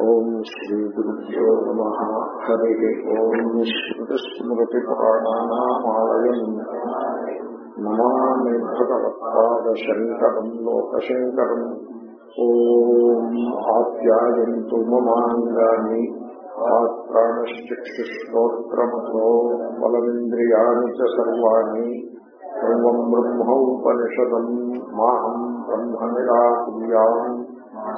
ఓం శ్రీ గురుభ్యో నమ. హరి ఓం శ్రుతిస్మృతిపురాణానామాలయం నమామి భగవత్పాదశంకరం లోకశంకరం. ఓం ఆప్యాయంతు మమాంగాన్ని ప్రాణశ్చక్షుశ్రోత్రమథో బలమింద్రియాణి సర్వాణి. సర్వం బ్రహ్మోపనిషదం. మాహం బ్రహ్మ నిరాకుర్యాం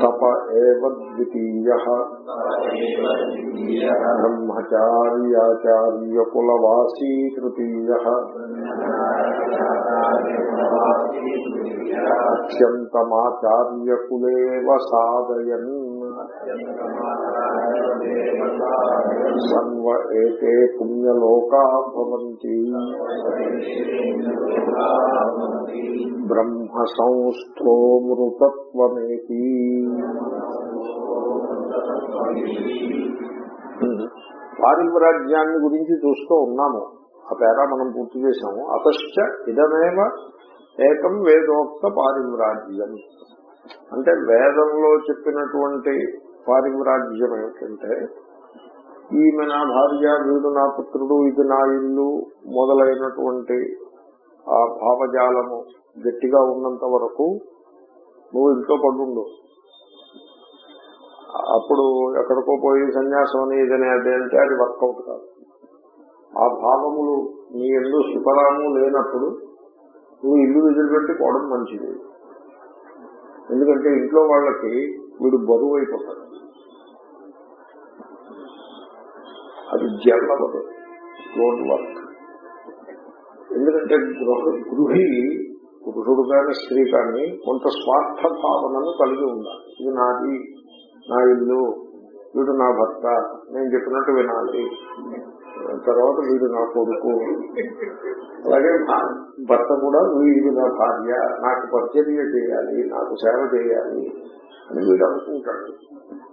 तप एव द्वितीयः। ब्रह्मचार्याचार्यकुलवासी అత్యంతమాచార్యకులేవ సాధయన్. సన్వ ఏతే పుణ్యలోకా భవంతి. బ్రహ్మ సంస్థో మృతత్వమేతి పారివ్రాజ్యాన్ని గురించి చూస్తూ ఉన్నాము. ఆ పేరా మనం పూర్తి చేశాము. అతశ్చ ఇదమేవ ఏకం వేదోక్త పారివ్రాజ్యం. అంటే వేదంలో చెప్పినటువంటి పారివ్రాజ్యం ఏమిటంటే ఈమె నా భార్య వీడు నా పుత్రుడు ఇది నా ఇల్లు మొదలైనటువంటి ఆ భావజాలము గట్టిగా ఉన్నంత వరకు నువ్వు ఇంట్లో పడుండు. అప్పుడు ఎక్కడికో పోయి సన్యాసం అని ఇదని అది అంటే అది వర్కౌట్ కాదు. ఆ భావములు నీ ఎందు సుఖరాము లేనప్పుడు నువ్వు ఇల్లు వదిలిపెట్టి పోవడం మంచిది. ఎందుకంటే ఇంట్లో వాళ్ళకి వీడు బరువు అయిపోతాడు. అది జల్లవదు డోంట్ వర్క్. ఎందుకంటే గృహ గృహి పురుషుడు కానీ స్త్రీ కానీ కొంత స్వార్థ భావనను కలిగి ఉండాలి. ఇది నాది నా ఇల్లు వీడు నా భర్త నేను చెప్పినట్టు వినాలి. తర్వాత వీడు నా కొడుకు. అలాగే భర్త కూడా వీడు నా భార్య నాకు పరిచర్య చేయాలి నాకు సేవ చేయాలి అని వీడు అనుకుంటాడు.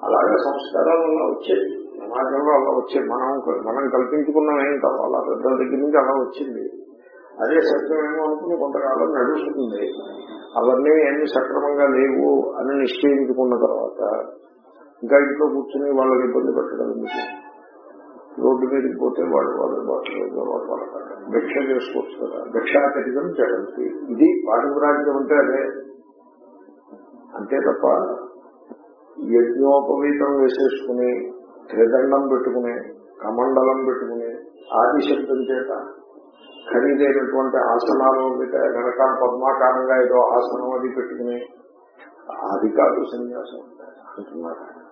అలాగే సంస్కారాలు అలా వచ్చేది సమాజంలో అలా వచ్చే మనం మనం కల్పించుకున్నాం ఏం కాదు. అలా పెద్దల దగ్గర నుంచి అలా వచ్చింది. అదే సత్యమేమో అనుకుని కొంతకాలం నడుస్తుంది. అవన్నీ ఏమి సక్రమంగా లేవు అని నిశ్చయించుకున్న తర్వాత ఇంకా ఇంట్లో కూర్చుని వాళ్ళని ఇబ్బంది పెట్టడం ఎందుకు? రోడ్డు మీదకి పోతే వాళ్ళు వాళ్ళు వాళ్ళు భిక్ష చేసుకోవచ్చు కదా. భిక్షాకరితం జగంతి. ఇది పారివ్రాజ్యం అంటే అదే. అంతే తప్ప యజ్ఞోపవీతం వేసేసుకుని త్రిదండం పెట్టుకుని కమండలం పెట్టుకుని ఆదిశబ్దం చేత ఖరీదైనటువంటి ఆసనాలు వెనకాల పద్మాకారంగా ఏదో ఆసనం అది పెట్టుకుని అది కాదు సన్యాసం. అంటున్నారు.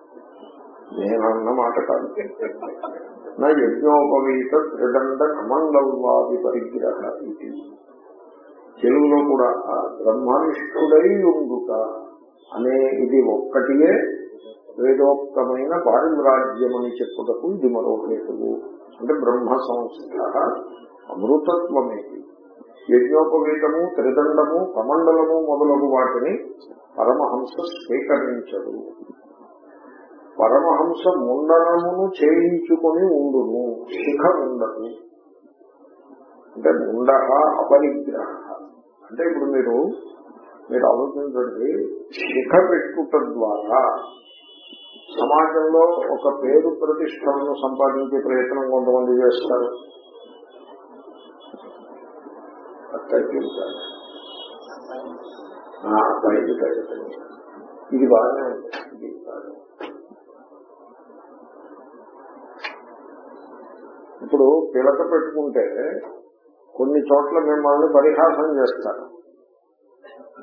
నేనన్న మాట కాదు. నా యజ్ఞోపవీత త్రిదండ కమండల్వాది పరిగ్రహ ఇది తెలుగులో కూడా బ్రహ్మనిష్ఠుడై ఉండుట అనే ఇది ఒక్కటియే వేదోక్తమైన పారిమ్రాజ్యమని చెప్పుటకు ఇది మరో హేతువు. అంటే బ్రహ్మ సంస్థ అమృతత్వమేది యజ్ఞోపవీతము త్రిదండము కమండలము మొదలగు వాటిని పరమహంస స్వీకరించదు. పరమహంస ముండనమును చేయించుకొని ఉండును శిఖ ఉండదు. అంటే ముండ అపరిగ్రహ. అంటే ఇప్పుడు మీరు మీరు ఆలోచించండి శిఖ పెట్టుట ద్వారా సమాజంలో ఒక పేరు ప్రతిష్టలను సంపాదించే ప్రయత్నం కొంతమంది చేస్తారు. తగ్గించాలి తగ్గుతుంది ఇది బాగానే ఉంది ఇది బాగానే ఇప్పుడు పిలక పెట్టుకుంటే కొన్ని చోట్ల మిమ్మల్ని పరిహాసం చేస్తారు.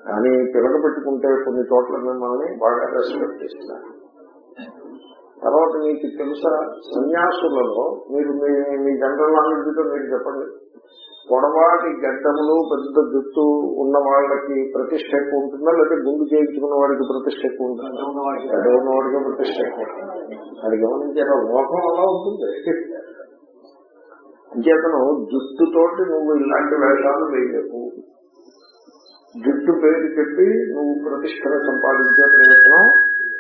కానీ పిలక పెట్టుకుంటే కొన్ని చోట్ల మిమ్మల్ని బాగా రెస్పెక్ట్ ఇస్తారు తర్వాత మీకు తెలుసా సన్యాసులలో మీరు మీ మీ జనరల్ నాలెడ్జ్తో మీరు చెప్పండి. పొడవాటి గడ్డములు పెద్ద జుట్టు ఉన్న వాళ్ళకి ప్రతిష్ట ఎక్కువ ఉంటుందా లేకపోతే గుండు చేయించుకున్న వాడికి ప్రతిష్ట ఎక్కువ ఉంటుందా? గడ్డ ఉన్న వాడికి ప్రతిష్ట ఎక్కువ ఉంటుంది. అది గమనించారా లోకం అలా ఉంటుంది. అంచేతను జుట్టుతోటి నువ్వు ఇలాంటి వేషాలు వేయలేవు జుట్టు పేరు చెప్పి నువ్వు ప్రతిష్టను సంపాదించే ప్రయత్నం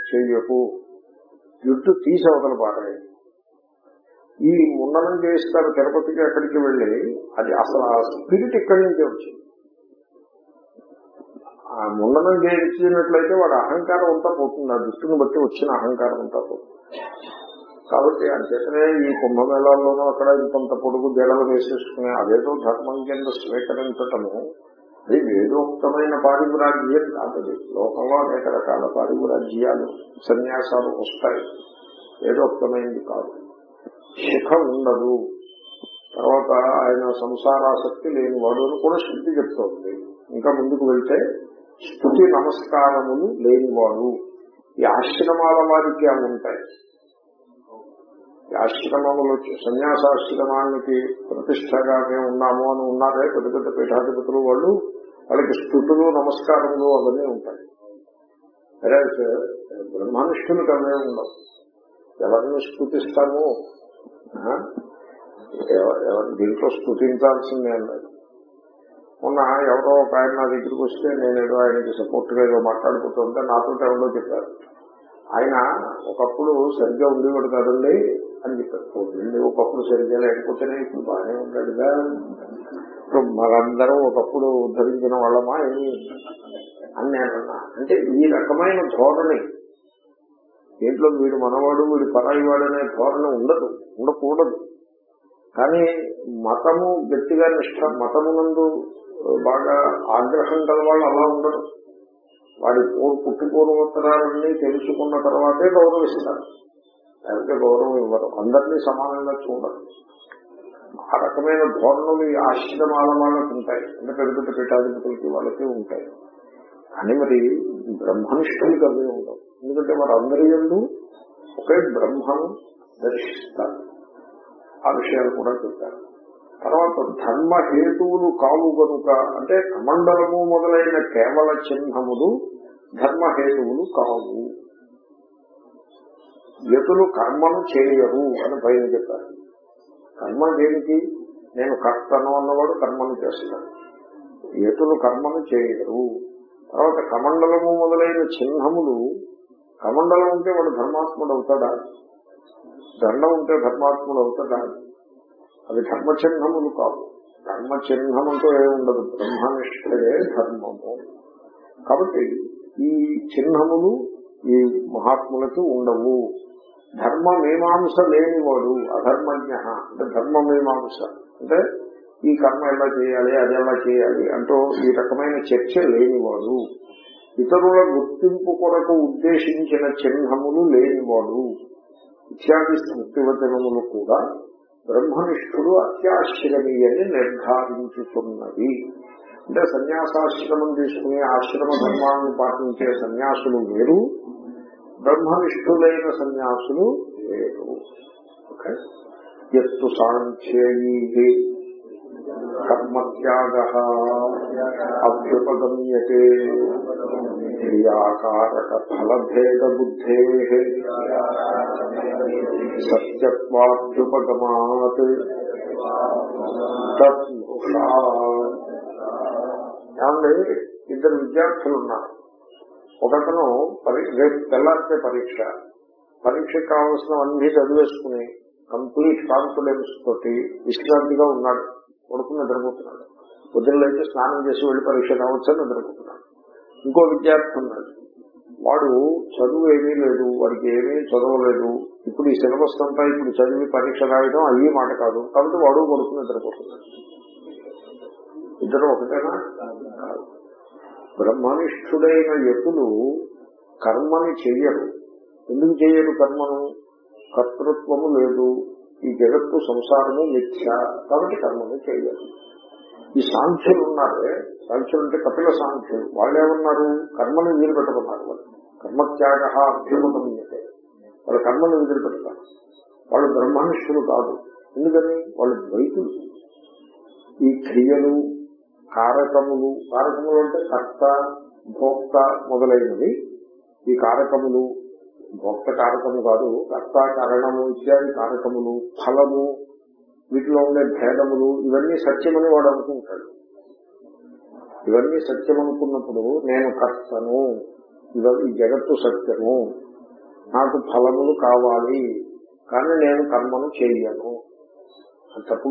చెయ్యకు జుట్టు తీసి అవతల పారాయి ఈ ముండనం చేయిస్తారు తిరుపతికి అక్కడికి వెళ్ళి అది అసలు ఆ స్పిరిట్ ఇక్కడి నుంచే వచ్చింది. ఆ ముండనం చేయించినట్లయితే వాడు అహంకారం అంతా పోతుంది. ఆ దుస్తుని బట్టి వచ్చిన అహంకారం అంతా పోతుంది. కాబట్టి అంచేతనే ఈ కుంభమేళాల్లోనూ అక్కడ ఇంత పొడుగు జడలు వేసేసుకుని అదేదో ధర్మం కింద స్వీకరించటము అది వేదోక్తమైన పారిపురాజ్యం కాదు లోకంలో అనేక రకాల పారిపురాజ్యాలు సన్యాసాలు వస్తాయి. వేదోక్తమైనది కాదు. సుఖం ఉండదు. తర్వాత ఆయన సంసారాసక్తి లేనివాడు అని కూడా శుద్ధి చెప్తోంది. ఇంకా ముందుకు వెళ్తే స్థుతి నమస్కారములు లేనివాడు. ఈ ఆశ్రమాల వారికి అవి ఉంటాయి. ఆశ్రమములు సన్యాసాశ్రమానికి ప్రతిష్టగా మేము ఉన్నాము అని ఉన్నారే పెద్ద పెద్ద పీఠాధిపతులు వాళ్ళు. వాళ్ళకి స్థుతులు నమస్కారములు అవన్నీ ఉంటాయి. బ్రహ్మనిష్ఠులకు అవే ఉండవు ఎవరిని స్థుతిస్తాము? ఎవరి దీంట్లో స్థుతించాల్సిందే అన్నది మొన్న ఎవరో ఒక ఆయన నా దగ్గరికి వస్తే నేనేదో ఆయనకి సపోర్ట్గా ఏదో మాట్లాడుకుంటుంటే నాతో ఎవరో చెప్పారు. ఆయన ఒకప్పుడు సరిగ్గా ఉండేవాడు కదండి. అని చెప్పారు. నువ్వు ఒకప్పుడు సరిగ్గా లేకపోతేనే ఇప్పుడు బాగానే ఉన్నాడుగా ఇప్పుడు మనందరం ఒకప్పుడు ఉద్ధరించిన వాళ్ళమా ఏమి? అని నేనన్నా అంటే ఈ రకమైన ధోరణి. దీంట్లో వీడు మనవాడు వీడు పరాయి వాడు అనే ధోరణి ఉండదు ఉండకూడదు. కానీ మతము గట్టిగా నిష్ట మతమునందు బాగా ఆగ్రహం గల వాళ్ళు అలా ఉండరు. వాడి పూ- పుట్టి పూర్వోత్తరాలన్నీ తెలుసుకున్న తర్వాతే గౌరవిస్తారు. లేకపోతే గౌరవం ఇవ్వరు. అందరినీ సమానంగా చూడరు. ఆ రకమైన ధోరణులు ఈ ఆశ్రమాల ఉంటాయి. అంటే పెద్ద పెద్ద పీఠాధిపతులకి వాళ్ళకి ఉంటాయి. కానీ మరి బ్రహ్మనిష్ఠులకి అవే ఉండవు. ఎందుకంటే వారు అందరి ఎందు ఒకే బ్రహ్మను దర్శిస్తారు. ఆ విషయాలు కూడా చెప్తారు తర్వాత ధర్మ హేతువులు కావు గనుక అంటే కమండలము మొదలైన కేవల చిహ్నములు ధర్మ హేతువులు కావు. యతులు కర్మను చేయరు అని పైన చెప్పారు. కర్మ దేనికి? నేను కర్తను అన్నవాడు కర్మను చేస్తాను యతులు కర్మను చేయరు. తర్వాత కమండలము మొదలైన చిహ్నములు కమండలం ఉంటే వాడు ధర్మాత్ముడు అవుతాడా? దండం ఉంటే ధర్మాత్ముడు అవుతాడా? అవి ధర్మ చిహ్నములు కావు. ధర్మ చిహ్నముతో ఏముండదు బ్రహ్మనిష్ఠుడే ధర్మము. కాబట్టి ఈ చిహ్నములు ఈ మహాత్ములకి ఉండవు. ధర్మ మీమాంస లేనివాడు అధర్మజ్ఞ అంటే ధర్మ మీమాంస అంటే ఈ కర్మ ఎలా చేయాలి అది ఎలా చేయాలి అంటూ ఈ రకమైన చర్చ లేనివాడు. ఇతరుల గుర్తింపు కొరకు ఉద్దేశించిన చిహ్నములు లేనివాడు. ఇత్యాది స్మృతివచనములు కూడా బ్రహ్మనిష్ఠుడు అత్యాశ్రమీయని నిర్ధారించుతున్నది అంటే సన్యాసాశ్రమం తీసుకుని ఆశ్రమ ధర్మాలను పాటించే సన్యాసులు వేరు. బ్రహ్మనిష్ఠులైన సన్యాసులు వేరు ఓకే ఎత్తు సాంఖ్యీ కర్మత్యాగ అభ్యుపగమ్యతే క్రియాకారక ఫలభేద బుద్ధే సత్యత్వాభ్యుపగమాత్ తత్ముషా ఏమండి ఇద్దరు విద్యార్థులు ఉన్నారు ఒకతను రేపు తెల్లారితే పరీక్ష. పరీక్షకు కావాల్సినవన్నీ చదివేసుకుని కంప్లీట్ కాన్ఫిడెన్స్ తోటి విశ్రాంతిగా ఉన్నాడు. కొడుకుని నిద్రపోతున్నాడు. పొద్దున్నైతే స్నానం చేసి వెళ్ళి పరీక్ష కావచ్చని నిద్రపోతున్నాడు. ఇంకో విద్యార్థి ఉన్నాడు. వాడు చదువు ఏమీ లేదు వాడికి ఏమీ చదవలేదు. ఇప్పుడు ఈ సిలబస్ అంతా ఇప్పుడు చదివి పరీక్ష రాయడం అయ్యే మాట కాదు. కాబట్టి వాడు కొడుకుని నిద్రపోతున్నాడు. ఇద్దరు ఒకటేనా? కాదు బ్రహ్మనిష్ఠుడైన యతులు కర్మని చెయ్యరు ఎందుకు చేయరు కర్మను? కర్తృత్వము లేదు. ఈ జగత్తు సంసారము మిథ్య. కాబట్టి కర్మను చేయరు ఈ సాంఖ్యులు ఉన్నారే. సాంఖ్యులు అంటే కపిల సాంఖ్యులు. వాళ్ళు ఏమన్నారు వీలు పెట్టుకున్నారు వాళ్ళు. కర్మత్యాగ అభ్యుమతే వాళ్ళ కర్మను వదిలిపెడతారు వాళ్ళు బ్రహ్మనిష్ఠులు కాదు. ఎందుకని? వాళ్ళు ద్వైతులు. ఈ క్రియలు కారకములు కారకములు అంటే కర్త భోక్త మొదలైనవి. ఈ కారకములు భోక్త కారకము కాదు కర్త కారణము ఇత్యాది కారకములు ఫలము వీటిలో ఉండే భేదములు ఇవన్నీ సత్యమని వాడు అనుకుంటాడు. ఇవన్నీ సత్యం అనుకున్నప్పుడు నేను కర్తను ఇవన్నీ ఈ జగత్తు సత్యము నాకు ఫలములు కావాలి కానీ నేను కర్మను చేయను. అది తప్పు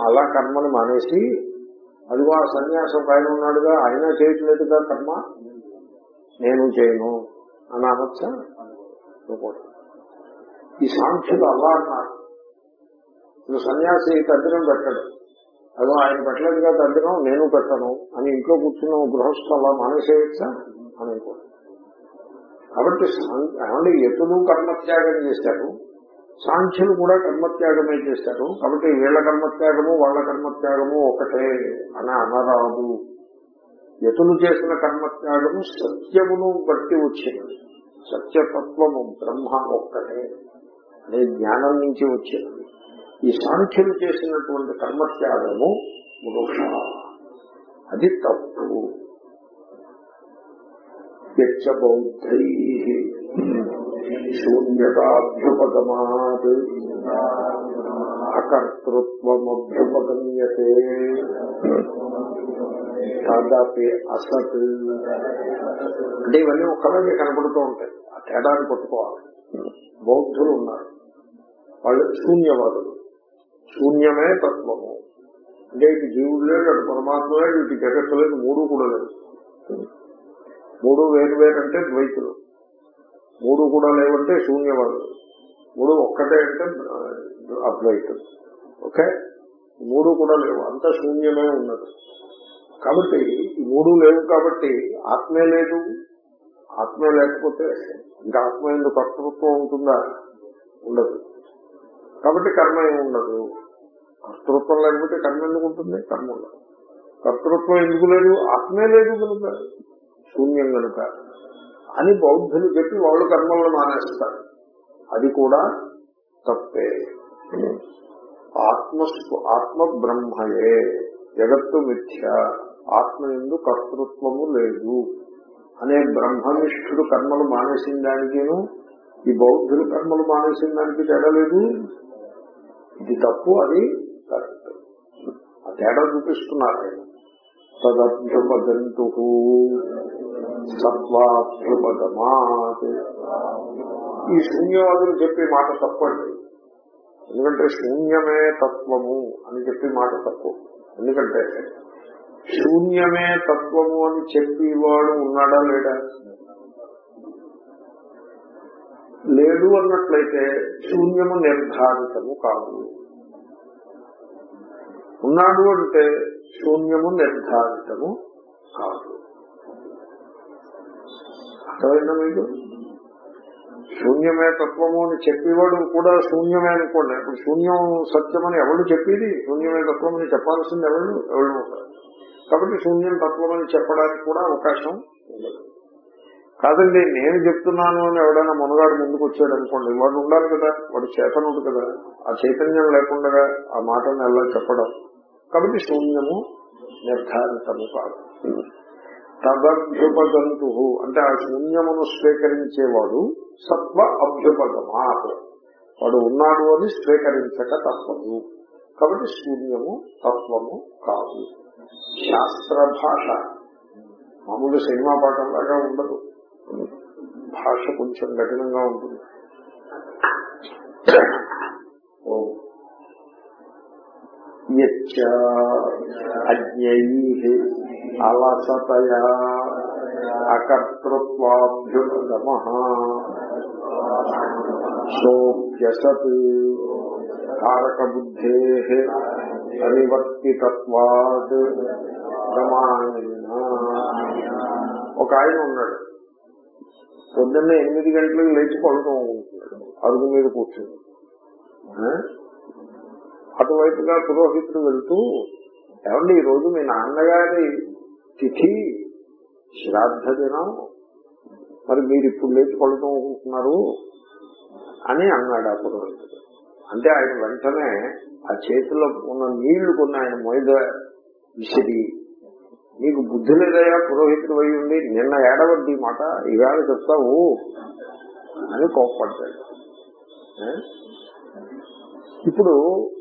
అలా కర్మను మానేసి అదిగో ఆ సన్యాసం పైన ఉన్నాడుగా ఆయన చేయట్లేదుగా కర్మ? నేను చేయను. అని అనొచ్చా ఈ సాంఖ్యులు అలా అన్నారు నువ్వు సన్యాసి తద్దినం పెట్టడు. అదో ఆయన పెట్టలేదుగా తద్దినం నేను పెట్టను. అని ఇంట్లో కూర్చున్న గృహస్థు అలా మానేసేయచ్చా? అని అనుకోండి. కాబట్టి సాం- ఏమంటే ఎతులు కర్మత్యాగం చేశారు. సాంఖ్యులు కూడా కర్మత్యాగమే చేశారు. కాబట్టి వీళ్ళ కర్మత్యాగము వాళ్ళ కర్మత్యాగము ఒకటే అని అనరాదు. యతులు చేసిన కర్మత్యాగము సత్యమును బట్టి వచ్చినది. సత్యతత్వము బ్రహ్మ ఒక్కటే అనే జ్ఞానం నుంచి వచ్చినది. ఈ సాంఖ్యులు చేసినటువంటి కర్మత్యాగము మృష. అది తప్పు. యచ్చ బౌద్ధై శూన్యతాభ్యుపగమాత్ అకర్తృత్వమభ్యుపగమ్యతే. తదపి అసత్. అంటే ఇవన్నీ ఒక్కలాగే కనపడుతూ ఉంటాయి. ఆ తేడాన్ని కొట్టుకోవాలి. బౌద్ధులు ఉన్నారు. వాళ్ళు శూన్యవాదులు. శూన్యమే తత్వము. అంటే ఇటు జీవుడు లేడు అటు పరమాత్మ లేడు ఇటు జగత్తు లేదు మూడు కూడా లేదు మూడు వేరు వేరంటే ద్వైతులు. మూడు కూడా లేవంటే శూన్యవాదు. మూడు ఒక్కటే అంటే అద్వైతం. ఓకే? మూడు కూడా లేవు. అంత శూన్యమే ఉన్నది. కాబట్టి మూడు లేవు కాబట్టి ఆత్మే లేదు. ఆత్మే లేకపోతే ఇంకా ఆత్మ ఎందుకు కర్తృత్వం ఉంటుందా? ఉండదు. కాబట్టి కర్మ ఏమి ఉండదు? కర్తృత్వం లేకపోతే కర్మ ఎందుకు ఉంటుంది? కర్మ ఉండదు. కర్తృత్వం ఎందుకు లేదు? ఆత్మే లేదు కనుక. శూన్యం కనుక. అని బౌద్ధులు చెప్పి వాళ్ళు కర్మలను మానేస్తారు. అది కూడా తప్పే. ఆత్మ ఆత్మ బ్రహ్మయే జగత్తు మిథ్య ఆత్మ ఎందు కర్తృత్వము లేదు. అనే బ్రహ్మనిష్ఠుడు కర్మలు మానేసిన దానికేను ఈ బౌద్ధులు కర్మలు మానేసిన దానికి తేడా లేదు. ఇది తప్పు అది కరెక్ట్. ఆ తేడా చూపిస్తున్నారు ఆయన. తదభ్యుపగంతు సత్వాభ్యుపగమాత్ ఈ శూన్యవాదులు చెప్పే మాట తప్పండి. ఎందుకంటే శూన్యమే తత్వము అని చెప్పే మాట తప్పు. ఎందుకంటే శూన్యమే తత్వము అని చెప్పేవాడు ఉన్నాడా లేడా? లేదు అన్నట్లయితే శూన్యము నిర్ధారితము కాదు. ఉన్నాడు అంటే శూన్యము నిర్ధారితము కాదు. అర్థమైందా మీకు? శూన్యమే తత్వము అని చెప్పేవాడు కూడా శూన్యమే అనుకోండి. ఇప్పుడు శూన్యం సత్యమని ఎవరు చెప్పేది? శూన్యమే తత్వం అని చెప్పాల్సింది ఎవరు ఎవరు ఉంటారు. కాబట్టి శూన్యం తత్వం అని చెప్పడానికి కూడా అవకాశం ఉండదు. కాదండి నేను చెప్తున్నాను అని ఎవడైనా మునగాడు ముందుకు వచ్చాడు అనుకోండి వాడు ఉండాలి కదా? వాడు చేతనుడు కదా? ఆ చైతన్యం లేకుండా ఆ మాటను ఎలా చెప్పడం? కాబట్టి శూన్యము నిర్ధారితము కాదు. తదభ్యుపగంతు అంటే ఆ శూన్యమును స్వీకరించేవాడు సత్వ అభ్యుపగమాత్ వాడు ఉన్నాడు అని స్వీకరించక తప్పదు. కాబట్టి శూన్యము తత్వము కాదు. శాస్త్ర భాష మామూలు సినిమా పాఠంలాగా ఉండదు. భాష కొంచెం కఠినంగా ఉంటుంది. ఓ. అజ్ఞై అలసతయా అకర్తృత్వాభ్యుగమ సోప్యసత్ కారకబుద్ధే అనివర్తితత్వాద్ ప్రమాణేన ఒక ఆయన ఉన్నాడు. పొద్దున్నే ఎనిమిది గంటలకు లేచి పడుతూ ఉంటున్నాడు అరుగు మీద కూర్చుని అటువైపుగా పురోహితుడు వెళ్తూ ఏమండి ఈ రోజు మీ నాన్నగారి తిథి శ్రాద్ధ దినం మరి మీరు ఇప్పుడు లేచి పడుతూ అని అన్నాడు ఆ పురోహితుడు. అంటే ఆయన వెంటనే ఆ చేతిలో ఉన్న నీళ్ళు కొన్ని ఆయన మొయ్య విసిరి నీకు బుద్ధి లేదయా పురోహితుడు అయి ఉండి నిన్న ఏడవద్ది మాట ఈవేళ చెప్తావు అని కోప్పడ్డాడు. ఇప్పుడు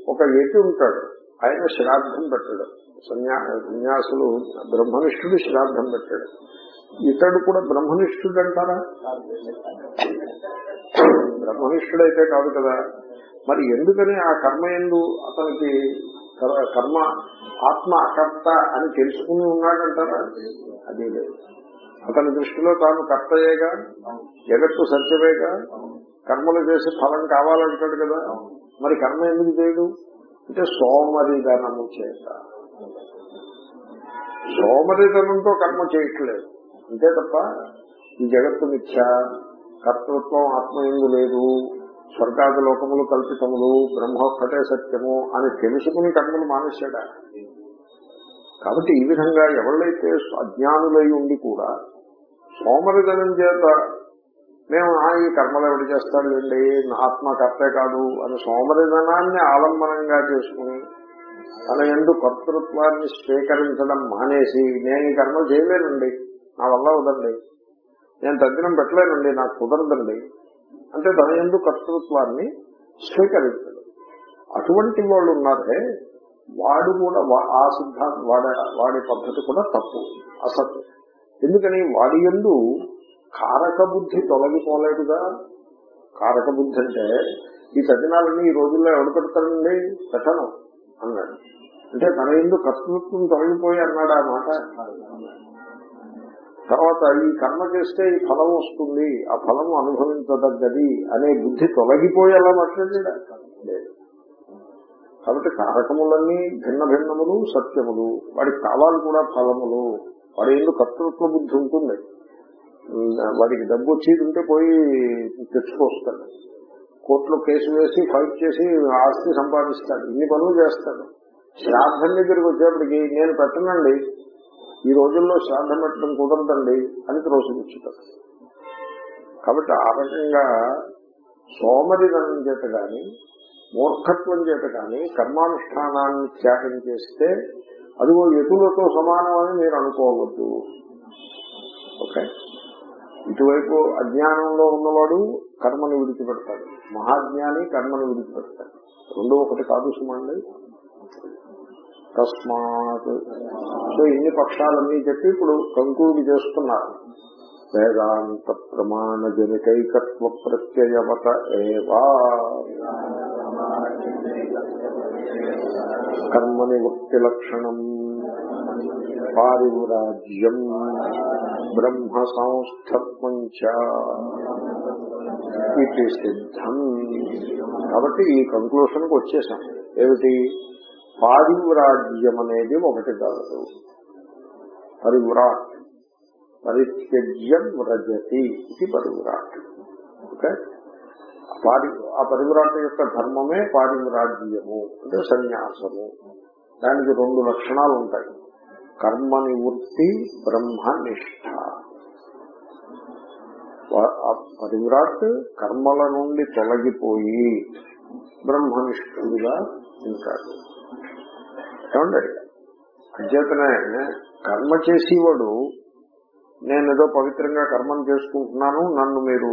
ఒక యతి ఉంటాడు ఆయన శ్రాద్ధం పెట్టాడు. సన్యా సన్యాసులు బ్రహ్మనిష్ఠుడు శ్రాద్ధం పెట్టాడు. ఇతడు కూడా బ్రహ్మనిష్ఠుడు అంటారా? బ్రహ్మనిష్ఠుడైతే కాదు కదా. మరి ఎందుకని ఆ కర్మ ఎందు అతనికి కర్- కర్మ ఆత్మ అకర్త అని తెలుసుకుని ఉన్నాడంటారా? అదే లేదు. అతని దృష్టిలో తాను కర్తయేగా? జగత్తు సత్యమేగా? కర్మలు చేసి ఫలం కావాలంటాడు కదా? మరి కర్మ ఎందుకు చేయడు? అంటే సోమరిధనము చేత. సోమరిధనంతో కర్మ చేయట్లేదు. అంతే తప్ప ఈ జగత్తు మిథ్య కర్తృత్వం ఆత్మ ఎందు లేదు స్వర్గాది లోకములు కల్పితములు బ్రహ్మొక్కటే సత్యము అని తెలుసుకుని కర్మలు మానేశాడా? కాబట్టి ఈ విధంగా ఎవళ్ళైతే అజ్ఞానులై ఉండి కూడా సోమరిధనం చేత మేము ఆ ఈ కర్మలు ఎవరు చేస్తాడులేండి నా ఆత్మ కర్తే కాదు అని సోమరిధనాన్ని ఆలంబనంగా చేసుకుని తన ఎందు కర్తృత్వాన్ని స్వీకరించడం మానేసి నేను ఈ కర్మలు చేయలేనండి నా వల్ల వదండి నేను తగ్గినం పెట్టలేనండి నాకు కుదరదండి అంటే తన ఎందు కర్తృత్వాన్ని స్వీకరించడం. అటువంటి వాళ్ళు ఉన్నారే వాడు కూడా వా- ఆ సిద్ధాంతం వాడే వాడి పద్ధతి కూడా తప్పు అసత్ ఎందుకని? వాడి ఎందు కారక బుద్ధి తొలగిపోలేదుగా? కారక బుద్ధి అంటే ఈ కఠినాలని ఈ రోజుల్లో ఎవడు పెడతారండి? కఠనం అన్నాడు. అంటే తన ఎందుకు కర్తృత్వం తొలగిపోయి అన్నాడు ఆ మాట. తర్వాత ఈ కర్మ చేస్తే ఈ ఫలం వస్తుంది ఆ ఫలం అనుభవించదగ్గది అనే బుద్ధి తొలగిపోయేలా అలా లేదు కాబట్టి కారకములన్నీ భిన్న భిన్నములు సత్యములు. వాడికి కావాలి కూడా ఫలములు. వాడి ఎందుకు కర్తృత్వ బుద్ధి ఉంటుంది. వాడికి డబ్బు వచ్చేది ఉంటే పోయి తెచ్చుకొస్తాడు. కోర్టులో కేసు వేసి ఫైట్ చేసి ఆస్తి సంపాదిస్తాడు. ఇన్ని పనులు చేస్తాడు. శ్రాద్ధం దగ్గరికి వచ్చేప్పటికి నేను పెట్టనండి. ఈ రోజుల్లో శ్రాద్ధం పెట్టడం కుదరదండి అని త్రోసిపుచ్చుతాడు. కాబట్టి ఆ రకంగా సోమరిధనం చేత గాని మూర్ఖత్వం చేత గాని కర్మానుష్ఠానాన్ని త్యాగం చేస్తే అదిగో ఎటులతో సమానం అని మీరు అనుకోవద్దు. ఓకే? ఇటువైపు అజ్ఞానంలో ఉన్నవాడు కర్మను విడిచిపెడతాడు. మహాజ్ఞాని కర్మను విడిచిపెడతాడు. రెండో ఒకటి కాదు సుమండి. తస్మాత్. సో ఇన్ని పక్షాలన్నీ చెప్పి ఇప్పుడు కంక్లూడ్ చేస్తున్నారు. వేదాంత ప్రమాణ జనికైకత్వ ప్రత్యయవత ఏవా. కర్మని ముక్తి లక్షణం. పారివురాజ్యం బ్రహ్మ సంస్థత్వం ఇది సిద్ధం. కాబట్టి ఈ కంక్లూషన్కు వచ్చేసాం. ఏమిటి? పారివ్రాజ్యం అనేది ఒకటి కాదు. పరివ్రాట్. పరిత్యజ్యం వ్రజతి ఇది పరివ్రాట్. ఓకే? పారి ఆ పరివ్రాట్ యొక్క ధర్మమే పారివ్రాజ్యము అంటే సన్యాసము. దానికి రెండు లక్షణాలు ఉంటాయి. కర్మ నివృత్తి బ్రహ్మనిష్ట వా- పరివ్రాట్ కర్మల నుండి తొలగిపోయి బ్రహ్మనిష్ఠుడుగా ఉంటాడు. ఏమండి? అధ్యతనే కర్మ చేసేవాడు నేను ఏదో పవిత్రంగా కర్మం చేసుకుంటున్నాను నన్ను మీరు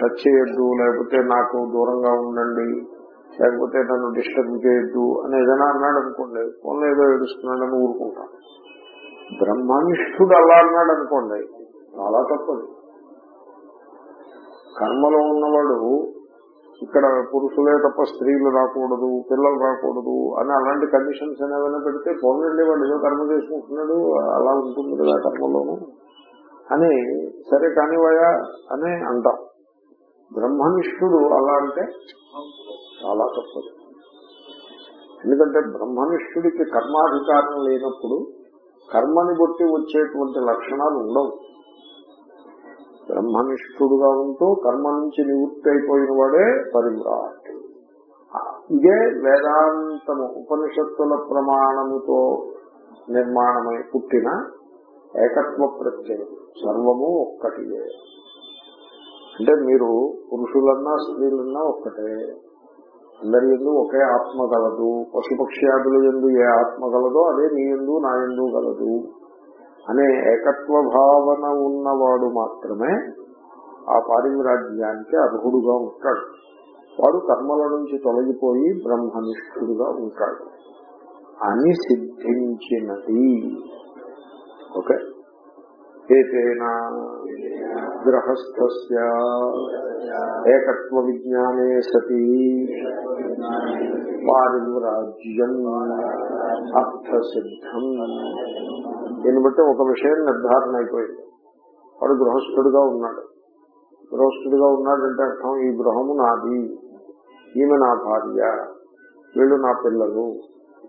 టచ్ చేయొద్దు లేకపోతే నాకు దూరంగా ఉండండి లేకపోతే నన్ను డిస్టర్బ్ చేయొద్దు అని ఏదైనా అన్నాడు అనుకోండి ఫోన్లో ఏదో ఏడుస్తున్నాడని ఊరుకుంటాను బ్రహ్మనిష్ఠుడు అలా అన్నాడు అనుకోండి చాలా తప్పదు. కర్మలో ఉన్నవాడు ఇక్కడ పురుషులే తప్ప స్త్రీలు రాకూడదు పిల్లలు రాకూడదు అని అలాంటి కండిషన్స్ ఏమైనా పెడితే పోనండి వాడు ఏదో కర్మ చేసుకుంటున్నాడు అలా ఉంటుంది కదా కర్మలోను అని సరే కానివయా అని అంటాం. బ్రహ్మనిష్ఠుడు అలా అంటే చాలా తప్పదు. ఎందుకంటే బ్రహ్మనిష్ఠుడికి కర్మాధికారం లేనప్పుడు కర్మని బట్టి వచ్చేటువంటి లక్షణాలు ఉండవు. బ్రహ్మనిష్ఠుడుగా ఉంటూ కర్మ నుంచి నివృత్తి అయిపోయిన వాడే పరిమ్రాట్ ఇదే వేదాంతము ఉపనిషత్తుల ప్రమాణముతో నిర్మాణమై పుట్టిన ఏకత్వ ప్రత్యయం. సర్వము ఒక్కటియే. అంటే మీరు పురుషులన్నా స్త్రీలన్నా ఒక్కటే. అందరి ఎందు ఒకే ఆత్మ గలదు. పశుపక్ష్యాదుల ఎందు ఏ ఆత్మ గలదో అదే నీ ఎందు నా ఎందు గలదు అనే ఏకత్వ భావన ఉన్నవాడు మాత్రమే ఆ పారివిరాజ్యానికి అర్హుడుగా ఉంటాడు. వాడు కర్మల నుంచి తొలగిపోయి బ్రహ్మనిష్ఠుడుగా ఉంటాడు. అని సిద్ధించినది. ఓకే? ఏతేనా గ్రహస్థస్య ఏకత్వ విజ్ఞానే సతి పారివిరాజ్యం అర్థసిద్ధం దీన్ని బట్టి ఒక విషయం నిర్ధారణ అయిపోయింది వాడు గృహస్థుడిగా ఉన్నాడు. గృహస్థుడిగా ఉన్నాడంటే అర్థం ఈ గృహము నాది. ఈమె నా భార్య. వీళ్ళు నా పిల్లలు.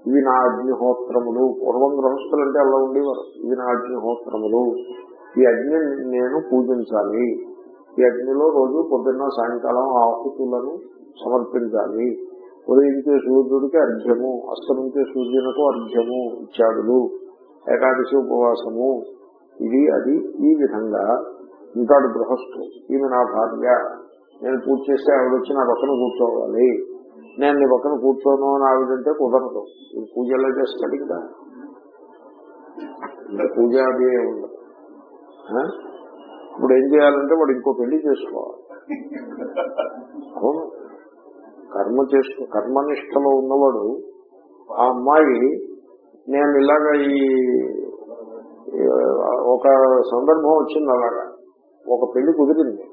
ఇవి నా అగ్నిహోత్రములు పూర్వం గృహస్థులు అంటే అలా ఉండేవారు. ఇవి నా అగ్నిహోత్రములు ఈ అగ్ని నేను పూజించాలి. ఈ అగ్నిలో రోజు పొద్దున్న సాయంకాలం ఆకుతులను సమర్పించాలి. ఉదయించే సూర్యుడికి అర్ఘ్యము అస్తమించే సూర్యునకు అర్ఘ్యము ఇత్యాదులు ఏకాదశి ఉపవాసము. ఇది అది ఈ విధంగా ఉంటాడు గృహస్థు. ఈమె నా భార్య. నేను పూజ చేస్తే ఆవిడ వచ్చి నా పక్కన కూర్చోవాలి. నేను నీ పక్కన కూర్చోను అని ఆవిడంటే కుదరదు. పూజ ఎలా చేస్తాడు కదా ఇంకా పూజ అది ఉండదు. ఇప్పుడు ఏం చేయాలంటే వాడు ఇంకో పెళ్ళి చేసుకోవాలి. అవును. కర్మ చేసుకో కర్మనిష్టలో ఉన్నవాడు ఆ అమ్మాయి నేను ఇలాగ ఈ ఈ, ఒక సందర్భం వచ్చింది అలాగా. ఒక పెళ్ళి కుదిరింది.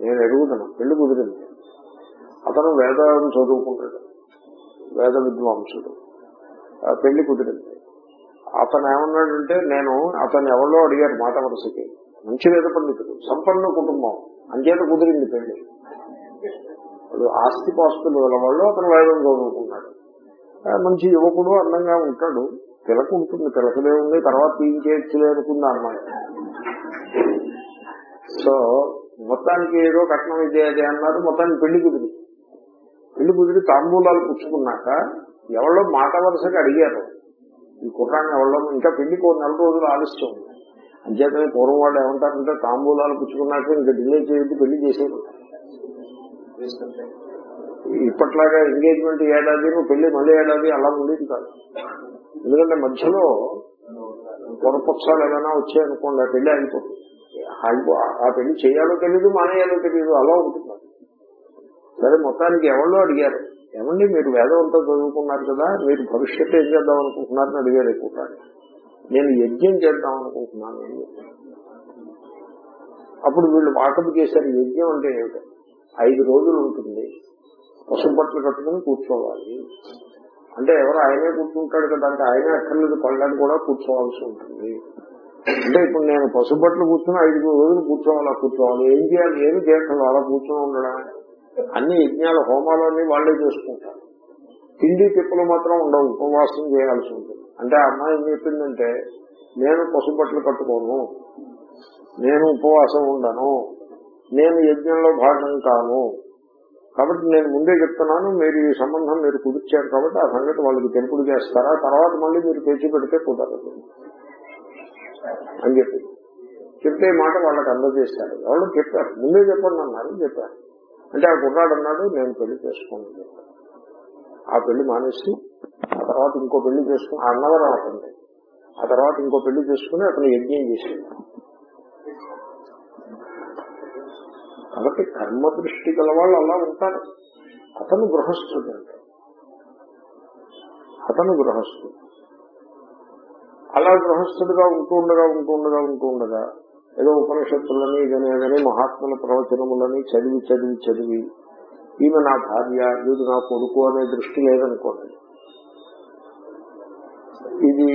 నేను ఎరుగుతాను పెళ్ళి కుదిరింది. అతను వేదం చదువుకుంటాడు. వేద విద్వాంసుడు. పెళ్ళి కుదిరింది. అతను ఏమన్నాడంటే నేను అతను ఎవరో అడిగారు మాట వరుసకి మంచి వేద పండితుడు సంపన్న కుటుంబం. అంచేత కుదిరింది పెళ్ళి. వాడు ఆస్తి పాస్తులు వాళ్ళు అతను వేదం చదువుకున్నాడు. మంచి యువకుడు అందంగా ఉంటాడు. పిలక ఉంటుంది పిలకలే ఉంది తర్వాత తీయించేయచ్చులే అనుకుందా అన్నమాట సో మొత్తానికి ఏదో కట్నం ఇదే అదే అన్నారు. మొత్తానికి పెళ్ళి పెళ్ళి కుదిరి తాంబూలాలు పుచ్చుకున్నాక ఎవరో మాట వరుసగా అడిగారు. ఈ కుర్రాన్ని ఎవరో ఇంకా పెళ్ళికి ఒక నెల రోజులు ఆలస్యం. ఉంది అంచేతనే పూర్వం వాళ్ళు ఏమంటారంటే తాంబూలాలు పుచ్చుకున్నాక ఇంకా డిలే చేయొద్దు పెళ్ళి చేసేది ఇప్పట్లాగా ఎంగేజ్మెంట్ ఏడాది పెళ్ళి మళ్ళీ ఏడాది అలా ఉండేది కాదు. ఎందుకంటే మధ్యలో పొరపక్షాలు ఏదైనా వచ్చాయనుకోండి ఆ పెళ్ళి ఆగిపోతుంది. ఆ పెళ్ళి చేయాలో తెలియదు మానేయాలో తెలియదు అలా ఉంటుంది. సరే మొత్తానికి ఎవరో అడిగారు? ఏమండి మీరు వేదం అంతా చదువుకున్నారు కదా మీరు భవిష్యత్తు ఏం చేద్దాం అనుకుంటున్నారని అడిగారు ఎక్కువ నేను యజ్ఞం చేద్దాం అనుకుంటున్నాను అని అప్పుడు వీళ్ళు వాకపు చేశారు యజ్ఞం అంటే ఏమిటి? ఐదు రోజులు ఉంటుంది. పసుపు బట్టలు కట్టుకుని కూర్చోవాలి. అంటే ఎవరు ఆయనే కూర్చుంటాడు కదా అంటే ఆయనే అక్కర్లేదు పళ్ళని కూడా కూర్చోవాల్సి ఉంటుంది. అంటే ఇప్పుడు నేను పసుపు బట్టలు కూర్చొని ఐదు రోజులు కూర్చోవాలా కూర్చోవాలి. ఏం చేయాలి? ఏమి చేయక్కర్లేదు అలా కూర్చొని ఉండడం అన్ని యజ్ఞాలు హోమాలు అన్ని వాళ్ళే చేసుకుంటారు. తిండి తిప్పులు మాత్రం ఉండవు ఉపవాసం చేయాల్సి ఉంటుంది. అంటే అమ్మాయి ఏం చెప్పిందంటే నేను పసుపు బట్టలు కట్టుకోను నేను ఉపవాసం ఉండను నేను యజ్ఞంలో భాగం కాను. కాబట్టి నేను ముందే చెప్తున్నాను మీరు ఈ సంబంధం మీరు కుదిర్చారు కాబట్టి ఆ సంగతి వాళ్ళకి తెలుపుడు చేస్తారా తర్వాత మళ్ళీ మీరు తెచ్చి పెడితే కుదరదు అని చెప్పి. చెప్తే మాట వాళ్ళకి అందజేస్తారు ఎవరు చెప్పారు ముందే చెప్పండి అన్నారు చెప్పారు. అంటే ఆ కుర్రాడు అన్నాడు నేను పెళ్ళి చేసుకోండి ఆ పెళ్ళి మానేసి ఆ తర్వాత ఇంకో పెళ్ళి చేసుకుని ఆ అన్నవరం అతను ఆ తర్వాత ఇంకో పెళ్ళి చేసుకుని అతను యజ్ఞం చేసింది కాబట్టి కర్మ దృష్టి గల వాళ్ళు అలా ఉంటారు. అతను గృహస్థుడు అంటే. అతను గృహస్థుడు. అలా గృహస్థుడిగా ఉంటూ ఉండగా ఉంటూ ఉండగా ఉంటూ ఉండగా ఏదో ఉపనిషత్తులని ఇదనేదని మహాత్ముల ప్రవచనములని చదివి చదివి చదివి ఈమె నా భార్య వీడు నా కొడుకు అనే దృష్టి లేదనుకోండి. ఇది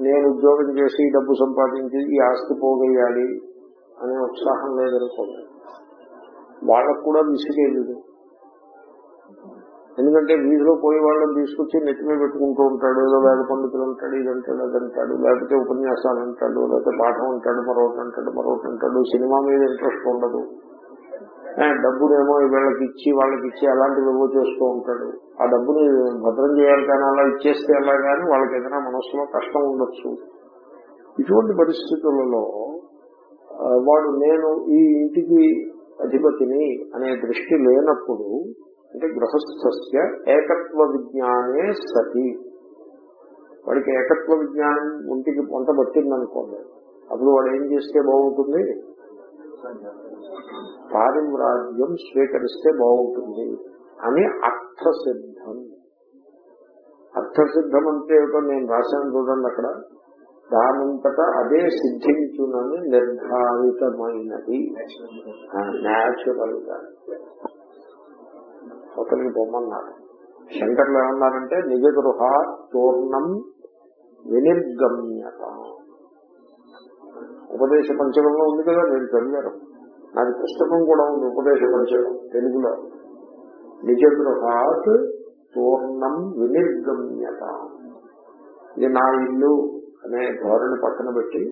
నేను ఉద్యోగం చేసి డబ్బు సంపాదించి ఈ ఆస్తి పోగేయాలి అనే ఉత్సాహం లేదనుకోండి. వాళ్ళకు కూడా విసిగేది ఎందుకంటే వీధిలో పోయే వాళ్ళని తీసుకొచ్చి నెత్తి మీద పెట్టుకుంటూ ఉంటాడు ఏదో వేద పండితులు అంటాడు ఇదంటాడు అదంటాడు లేకపోతే ఉపన్యాసాలు అంటాడు లేకపోతే పాఠం అంటాడు మరొకటి అంటాడు మరొకటి అంటాడు సినిమా మీద ఇంట్రెస్ట్ ఉండదు. ఆ, డబ్బునేమో వీళ్ళకి ఇచ్చి వాళ్ళకి ఇచ్చి అలాంటివి ఏవో చేస్తూ ఉంటాడు. ఆ డబ్బుని భద్రం చేయాలి కానీ అలా ఇచ్చేస్తే అలా కానీ వాళ్ళకి ఏదైనా మనస్సులో కష్టం ఉండొచ్చు. ఇటువంటి పరిస్థితులలో వాడు నేను ఈ ఇంటికి అధిపతిని అనే దృష్టి లేనప్పుడు అంటే గృహస్థస్య ఏకత్వ విజ్ఞానే సతి. వాడికి ఏకత్వ విజ్ఞానం ఒంటికి పొంత పట్టిందనుకోండి. అప్పుడు వాడు ఏం చేస్తే బాగుంటుంది? పారిమ్రాజ్యం స్వీకరిస్తే బాగుంటుంది అని అర్థసిద్ధం. అర్థసిద్ధం అంటే ఏమిటో నేను రాశాను చూడండి అక్కడ. దానంతటా అదే సిద్ధించునని నిర్ధారితమైనది. న్యాచురల్గా. అవతలికి బొమ్మన్నారు. శంకర్లు ఏమన్నారంటే నిజ గృహ చూర్ణం వినిర్గమ్యత. ఉపదేశ పంచకంలో ఉంది కదా నేను చదివారు నాకు పుస్తకం కూడా ఉంది ఉపదేశ పంచకం తెలుగులో. నిజ గృహాత్ చూర్ణం వినిర్గమ్యత. ఇది నా ఇల్లు అనే ధోరణి పక్కన పెట్టి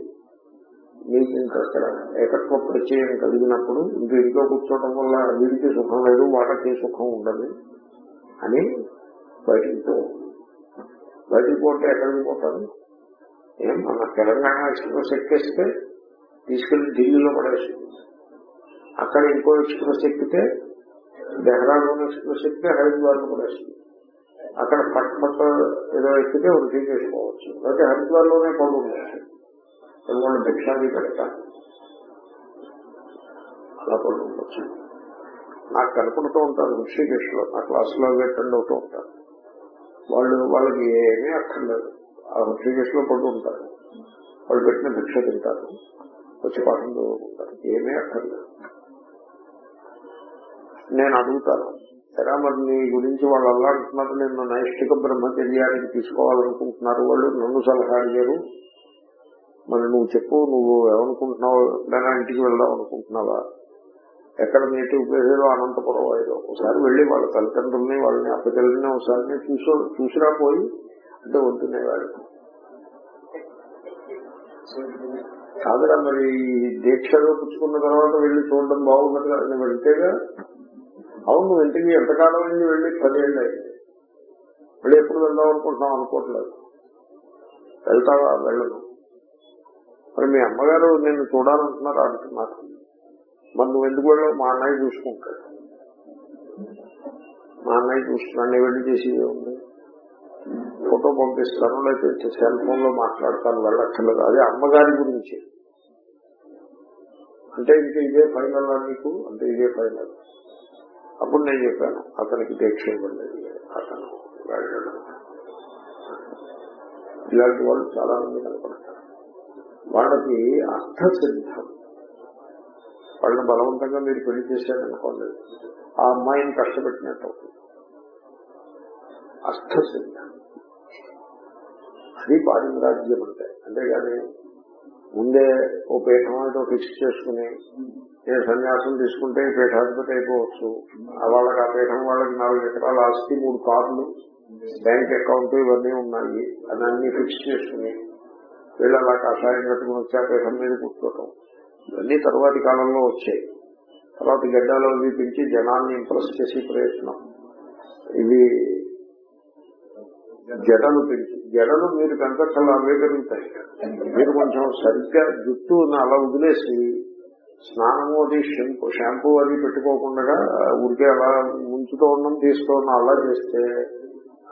మీకు ఇంకా అక్కడ ఏకత్వ ప్రత్యయం కలిగినప్పుడు ఇంక ఇంట్లో కూర్చోవడం వల్ల వీడికి సుఖం లేదు వాళ్ళకి సుఖం ఉండదు అని బయటికి పో. బయటికి పోతే ఎక్కడికి పోతారు? ఏం? మన తెలంగాణ ఎక్స్ప్రెస్ ఎక్కేస్తే తీసుకెళ్ళి ఢిల్లీలో పడేస్తుంది. అక్కడ ఇంకో ఎక్స్ప్రెస్ ఎక్కితే డెహ్రాడూన్ ఎక్స్ప్రెస్ ఎక్కితే హైదరాబాద్లో పడేస్తుంది. అక్కడ పట్ పట్ట ఏదో ఎక్కితే వృద్ధి చేసుకోవచ్చు లేకపోతే హరిద్వార్లోనే పడుకోవచ్చు వాళ్ళు భిక్షాది పెడతారు అలా పడుకోవచ్చు. నాకు కనపడుతూ ఉంటారు ఋషికేష్లో నా క్లాసులో అటెండ్ అవుతూ ఉంటారు. వాళ్ళు వాళ్ళకి ఏమీ అక్కర్లేదు ఆ ఋషికేష్ పడుతూ ఉంటారు. వాళ్ళు పెట్టిన భిక్ష తింటారు. వచ్చి పాఠం చదువుకుంటారు. ఏమీ అక్కర్లేదు నేను అడుగుతాను సరే మరి నీ గురించి వాళ్ళు అలా అంటున్నారు. నేను నైష్టిక బ్రహ్మచర్యానికి తీసుకోవాలనుకుంటున్నారు. వాళ్ళు నన్ను సలహా అడిగారు. మరి నువ్వు చెప్పు నువ్వు ఏమనుకుంటున్నావు? ఎప్పుడైనా ఇంటికి వెళ్దాం అనుకుంటున్నావా? ఎక్కడ నేటివ్ ప్లేసేదో అనంతపురం ఏదో ఒకసారి వెళ్ళి వాళ్ళ తల్లిదండ్రుల్ని వాళ్ళని అప్పచెల్లిని ఒకసారి చూసో చూసిరా పోయి? అంటే ఉంటున్నాయి వాళ్ళు కాదురా మరి దీక్షలో పుచ్చుకున్న తర్వాత వెళ్ళి చూడడం బాగుండదు కదా నేను వెళ్తేగా? అవును నువ్వు ఇంటికి ఎంతకాలం అయింది వెళ్ళి? పదేళ్ళు అయింది. మళ్ళీ ఎప్పుడు వెళ్దాం అనుకుంటున్నావు? అనుకోవట్లేదు. వెళ్తావా? వెళ్ళను. మరి మీ అమ్మగారు నిన్ను చూడాలంటున్నారు అంటున్నారు మరి నువ్వు ఎందుకు వెళ్ళావు? మా అన్నయ్య చూసుకుంటాడు. మా అన్నయ్య చూస్తున్నాడు. నేను వెళ్ళి చేసి ఉంది ఫోటో పంపిస్తాను లేకపోతే సెల్ ఫోన్లో మాట్లాడతాను వెళ్ళక్కర్లేదు. అదే అమ్మగారి గురించి. అంటే ఇంకా ఇదే ఫైనల్ నీకు? అంటే ఇదే ఫైనల్. అప్పుడు నేను చెప్పాను అతనికి దీక్ష ఇవ్వలేదు అతను వెళ్ళడం. ఇలాంటి వాళ్ళు చాలా మంది కనపడతారు. వాళ్ళకి అర్థసిద్ధం. వాళ్ళని బలవంతంగా మీరు పెళ్ళి చేశారనుకోండి ఆ అమ్మాయిని కష్టపెట్టినట్టు అర్థ సిద్ధం అది పారిమరాజ్యం అంటే అంతేగాని ముందే ఓ పీఠం ఏదో ఫిక్స్ చేసుకుని నేను సన్యాసం తీసుకుంటే పీఠాధిపతి అయిపోవచ్చు. వాళ్ళకి ఆ పీఠం వాళ్ళకి నాలుగు ఎకరాల ఆస్తి మూడు కార్లు బ్యాంక్ అకౌంట్ ఇవన్నీ ఉన్నాయి. అని అన్ని ఫిక్స్ చేసుకుని వీళ్ళు అలా కషాయం కట్టుకుని వచ్చి ఆ మీద కూర్చోవటం. ఇవన్నీ తర్వాతి కాలంలో వచ్చాయి. తర్వాత గడ్డాలో అవి పెంచి జనాన్ని ఇంప్రెస్ చేసే ప్రయత్నం. ఇవి జడలు పెంచి జడలు మీరు పెంచక్కల అవే పెరుగుతాయి మీరు కొంచెం సరిగ్గా జుట్టు అలా వదిలేసి స్నానము అది షాంపూ షాంపూ అది పెట్టుకోకుండా ఉడికే అలా ముంచుతూ ఉన్నాం తీసుకోవడం అలా చేస్తే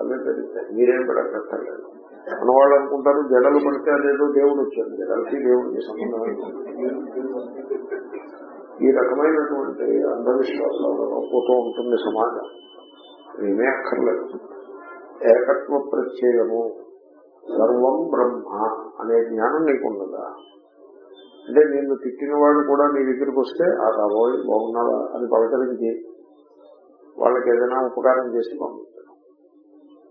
అవే పెరుగుతాయి. మీరేం పెడక్కర్లేదు. వాళ్ళు అనుకుంటారు జడలు పడితే అదేదో దేవుడు వచ్చాడు. జడలకి దేవుడికి సంబంధం ఈ రకమైనటువంటి అంధవిశ్వాసాలలో పోతూ ఉంటుంది సమాజం. నేనే అక్కర్లేదు. ఏకత్వ ప్రత్యయము సర్వం బ్రహ్మ అనే జ్ఞానం నీకున్నదా అంటే నిన్ను తిట్టిన వాళ్ళు కూడా నీ దగ్గరికి వస్తే ఆ రాబోయ్ బాగున్నావా? అని పలకరించి వాళ్ళకి ఏదైనా ఉపకారం చేసి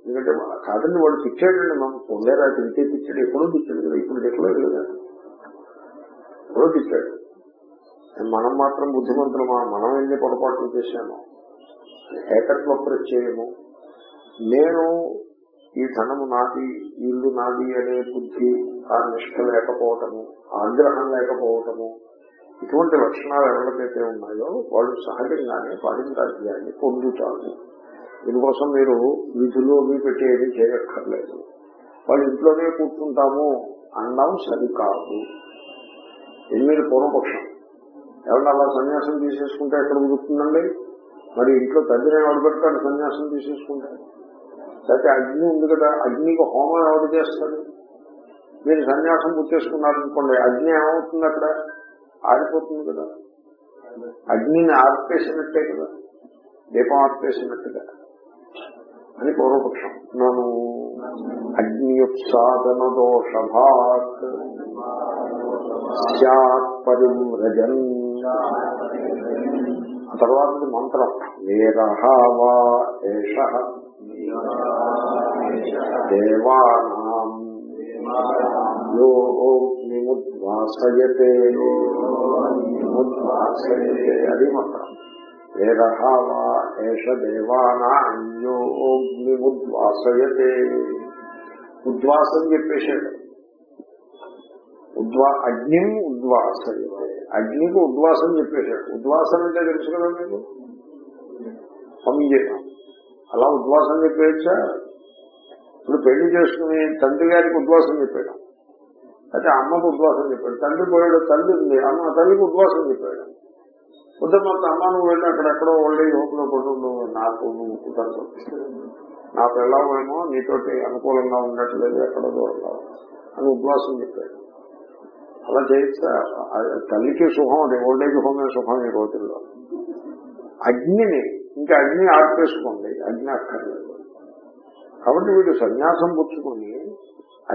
ఎందుకంటే కాదండి వాడు తిట్టాడండి మనం పొందేరా తింటే తిట్టాడు ఎప్పుడో తిట్టాడు కదా ఇప్పుడు తిట్టలేదు కదా ఎప్పుడో తిట్టాడు. మనం మాత్రం బుద్ధిమంతులమా? మనం ఎన్ని పొరపాట్లు చేశాము? ఏకత్వ ప్రత్యయము. నేను ఈ ధనము నాది ఇల్లు నాది అనే బుద్ధి ఆ నిష్ట లేకపోవటము ఆగ్రహం లేకపోవటము ఇటువంటి లక్షణాలు ఎవరికైతే ఉన్నాయో వాళ్ళు సహజంగానే పారిమరాజ్యాన్ని పొందుతారు. దీనికోసం మీరు విధులు అవి పెట్టి ఏమీ చేయక్కర్లేదు. వాళ్ళు ఇంట్లోనే కూర్చుంటాము అనడం సరికాదు ఇది మీరు పూర్వపక్షం. ఎవరన్నా అలా సన్యాసం తీసేసుకుంటే ఎక్కడ కుదురుతుందండి? మరి ఇంట్లో తగ్గిన ఎవరు పెడతాడు సన్యాసం తీసేసుకుంటే? లేకపోతే అగ్ని ఉంది కదా అగ్నికి హోమం ఎవరు చేస్తాడు మీరు సన్యాసం గుర్తేసుకున్నారనుకోండి అగ్ని ఏమవుతుంది అక్కడ? ఆరిపోతుంది కదా. అగ్నిని ఆర్పేసినట్టే కదా. దీపం ఆర్పేసినట్టుగా. అని పూర్వపక్షం. నను అగ్నియుత్సాదన దోషభాత్ సత్ పరిమ్రజన్ ఆ తర్వాత మంత్రం. వేరహవా ఏష. దేవానాం. యోగ్నిముద్వాసయతే ముద్వాసయతే. అది మంత్రం. ఏష దేవానాం ఉద్వాసం చెప్పేశాడు. ఉద్వా అగ్నిం ఉద్వాసయతే. అగ్నికి ఉద్వాసం చెప్పేశాడు. ఉద్వాసం అంటే తెలుసు కదా మీకు? పని అలా ఉద్వాసం చెప్పేయచ్చా? ఇప్పుడు పెళ్ళి చేసుకుని తండ్రి గారికి ఉద్వాసం చెప్పాడు. అయితే అమ్మకు ఉద్వాసం చెప్పాడు. తండ్రి పోయాడు తల్లి ఉంది. అమ్మ తల్లికి ఉద్వాసం చెప్పాడు. వద్ద మొత్తం అమ్మ నువ్వు వెళ్ళి అక్కడెక్కడో ఒళ్ళే హోప్లో పడు నాకు నువ్వు కుదరదు నా ఏమో నీతోటి అనుకూలంగా ఉండట్లేదు ఎక్కడో దూరంగా అని ఉద్వాసం చెప్పాడు. అలా చేయొచ్చా తల్లికి సుఖం అది ఓల్డేజ్ హోమే సుఖం ఈ రోజుల్లో. అగ్నిని ఇంకా అగ్ని ఆర్పేసుకోండి అగ్ని అక్కర్లేదు. కాబట్టి వీడు సన్యాసం పుచ్చుకొని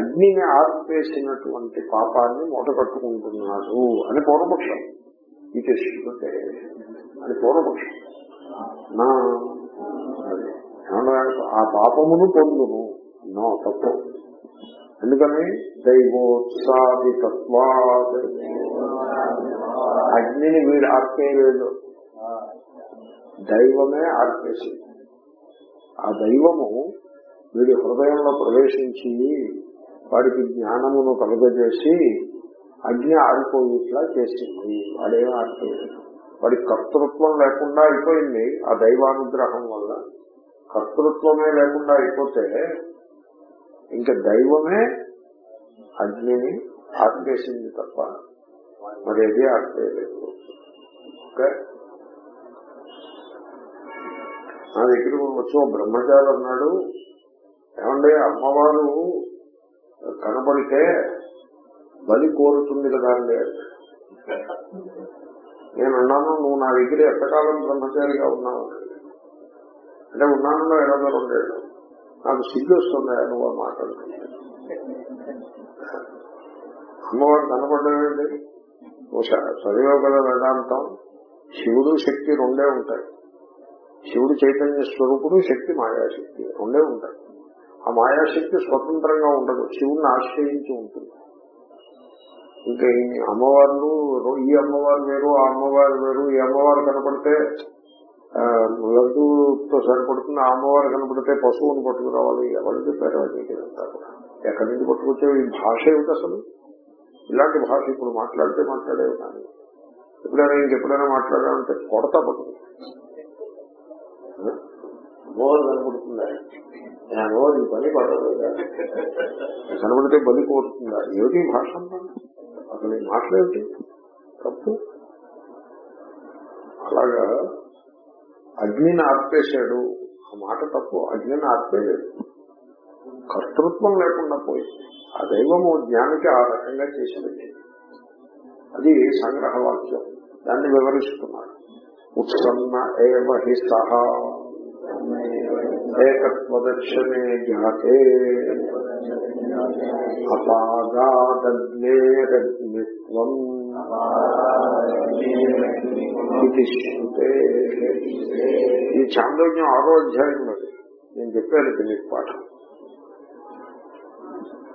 అగ్నిని ఆర్పేసినటువంటి పాపాన్ని మూట కట్టుకుంటున్నాడు అని పూర్వపక్షం. ఈ శృతే అది పూర్వపక్షం నా ఆ పాపమును పొందును. నో తప్పు. ఎందుకని? దైవోత్సాహితత్వాద్. అగ్నిని వీడు ఆర్పేయలేదు దైవమే ఆర్పేసింది ఆ దైవము వీడి హృదయంలో ప్రవేశించి వాడికి జ్ఞానమును కలుగజేసి అగ్ని ఆడిపోయేట్లా చేసింది. వాడేం ఆడిపోయింది వాడి కర్తృత్వం లేకుండా అయిపోయింది. ఆ దైవానుగ్రహం వల్ల కర్తృత్వమే లేకుండా అయిపోతే ఇంకా దైవమే అగ్నిని ఆర్పేసింది తప్ప మరేది ఏది ఆర్పేయలేదు. ఓకే? నా దగ్గరకు వచ్చి బ్రహ్మచారి అన్నాడు ఏమంటే అమ్మవారు కనబడితే బలి కోరుతుంది కదా అండి నేను అన్నాను నువ్వు నా దగ్గర ఎంతకాలం బ్రహ్మచారిగా ఉన్నావు? అంటే ఉన్నాను ఎనభై రెండేళ్ళు నాకు సిగ్గు వస్తుంది నువ్వు మాట్లాడుతుంది అమ్మవారు కనపడలేదండి చదివావు కదా వేదాంతం. శివుడు శక్తి రెండే ఉంటాయి. శివుడు చైతన్య స్వరూపుడు శక్తి మాయాశక్తి రెండే ఉంటాయి. ఆ మాయాశక్తి స్వతంత్రంగా ఉండదు. శివుణ్ణి ఆశ్రయించి ఉంటుంది. ఇంకా అమ్మవార్లు ఈ అమ్మవారు వేరు ఆ అమ్మవారు వేరు ఈ అమ్మవారు కనపడితే లడ్డూతో సరిపడుతుంది ఆ అమ్మవారు కనపడితే పశువుని పట్టుకురావాలి. ఎవరు చెప్పారు అది? ఎక్కడి నుంచి పట్టుకొచ్చే ఈ భాష ఏమిటి అసలు? ఇలాంటి భాష ఇప్పుడు మాట్లాడితే మాట్లాడేవి కానీ ఎప్పుడైనా ఇంకెప్పుడైనా మాట్లాడాలంటే కొడతా పడుతుంది అమ్మవారు కనపడుతుంది? నేను ఈ పని పడదు కనబడితే బలి కోరుతుందా ఏమిటి భాష అసలు ఈ మాటలేమిటి తప్పు. అలాగా అగ్నిని ఆర్పేశాడు. ఆ మాట తప్పు. అగ్నిని ఆర్పేయలేదు. కర్తృత్వం లేకుండా పోయింది. ఆ దైవము జ్ఞానికి ఆ రకంగా చేసి పెట్టింది అది సంగ్రహ వాక్యం దాన్ని వివరిస్తున్నాడు. ఉత్సన్న ఏవ హి సహా. ఏకత్వదర్శనే జాతే అపాగాదగ్నేరగ్నిత్వం ఇది శృతే. ఈ చాంద్రోజ్ఞం ఆరో అధ్యాయం అధ్యాయంలో నేను చెప్పాను ఇది మీకు పాఠం.